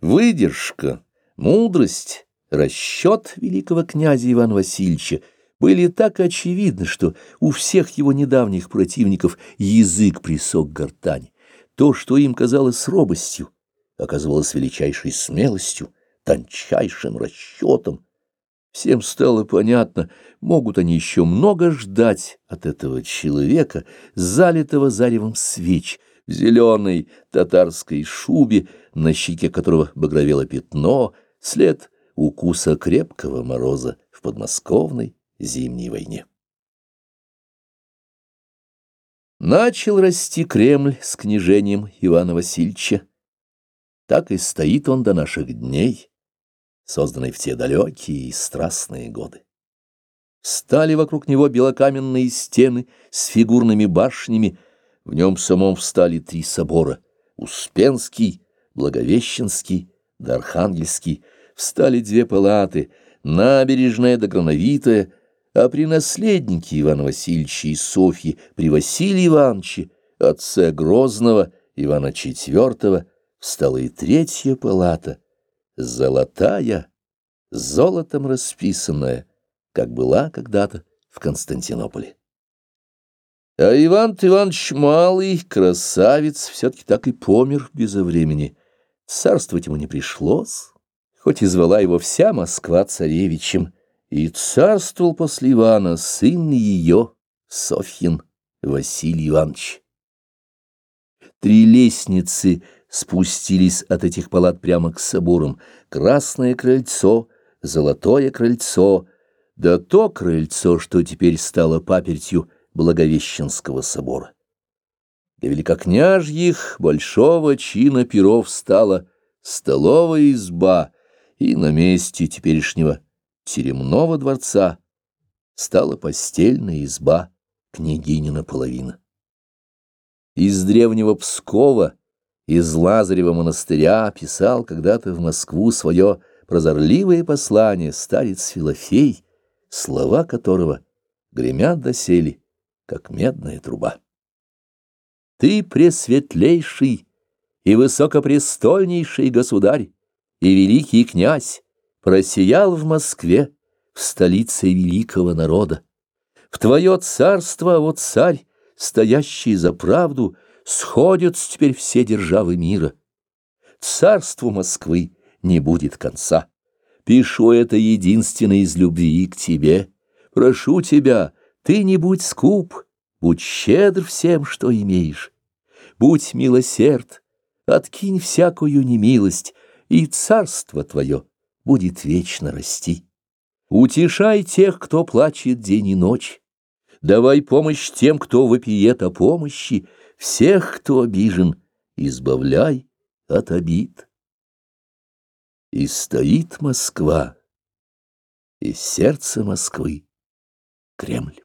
Выдержка, мудрость, расчет великого князя Ивана Васильевича были так очевидны, что у всех его недавних противников язык присок гортани. То, что им казалось робостью, оказывалось величайшей смелостью, тончайшим расчетом. Всем стало понятно, могут они еще много ждать от этого человека, залитого заревом свеч, в зеленой татарской шубе, на щеке которого багровело пятно, след укуса крепкого мороза в подмосковной зимней войне. Начал расти Кремль с княжением Ивана Васильевича. Так и стоит он до наших дней, созданный в те далекие и страстные годы. Стали вокруг него белокаменные стены с фигурными башнями, в нем самом встали три собора — Успенский, Благовещенский да Архангельский, встали две палаты, набережная да Грановитая, а при наследнике Ивана Васильевича и Софьи, при Василии Ивановиче, отце Грозного Ивана IV, встала и третья палата, золотая, золотом расписанная, как была когда-то в Константинополе. А Иван Иванович Малый, красавец, все-таки так и помер безо времени. Царствовать ему не пришлось, хоть и звала его вся Москва царевичем, и царствовал после Ивана сын ее, Софьин Василий Иванович. Три лестницы спустились от этих палат прямо к соборам. Красное крыльцо, золотое крыльцо, да то крыльцо, что теперь стало папертью Благовещенского собора. Для великокняжьих большого чина перов стала столовая изба, и на месте теперешнего теремного дворца стала постельная изба княгинина половина. Из древнего Пскова из Лазарева монастыря писал когда-то в Москву свое прозорливое послание старец Филофей, слова которого гремят доселе, как медная труба. Ты пресветлейший и высокопрестольнейший государь и великий князь просиял в Москве, в столице великого народа. В твое царство, о царь, стоящий за правду, сходятся теперь все державы мира. Царству Москвы не будет конца. Пишу это единственное из любви к тебе. Прошу тебя, ты не будь скуп, будь щедр всем, что имеешь. Будь милосерд, откинь всякую немилость, и царство твое будет вечно расти. Утешай тех, кто плачет день и ночь. Давай помощь тем, кто вопиет о помощи, всех, кто обижен, избавляй от обид. И стоит Москва, и сердце Москвы — Кремль.